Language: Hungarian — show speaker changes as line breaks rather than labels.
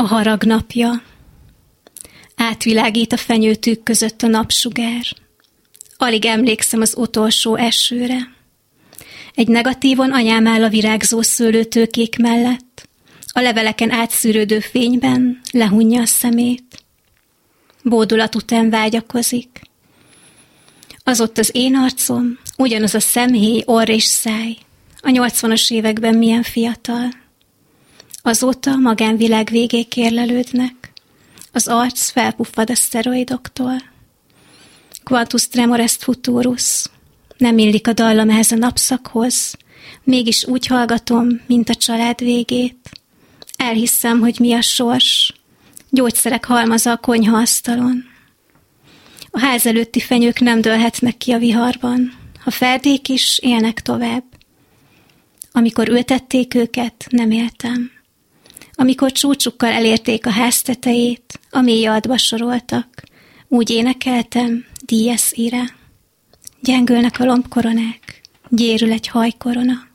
A harag napja. Átvilágít a fenyőtűk között a napsugár. Alig emlékszem az utolsó esőre. Egy negatívon anyám áll a virágzó szőlőtőkék mellett. A leveleken átszűrődő fényben lehunja a szemét. Bódulat után vágyakozik. Az ott az én arcom, ugyanaz a szemhéj, orr és száj. A nyolcvanas években milyen fiatal. Azóta a magánvilág végé kérlelődnek. Az arc felpuffad a szteroidoktól. Quantus tremor est futurus. Nem illik a dallam ehhez a napszakhoz, mégis úgy hallgatom, mint a család végét. Elhiszem, hogy mi a sors. Gyógyszerek halmaza a konyhaasztalon. A ház előtti fenyők nem dőlhetnek ki a viharban. A ferdék is élnek tovább. Amikor ültették őket, nem éltem. Amikor csúcsukkal elérték a ház tetejét, a mély adba soroltak, úgy énekeltem, díjesz ire. Gyengülnek a lombkoronák, gyérül egy hajkorona.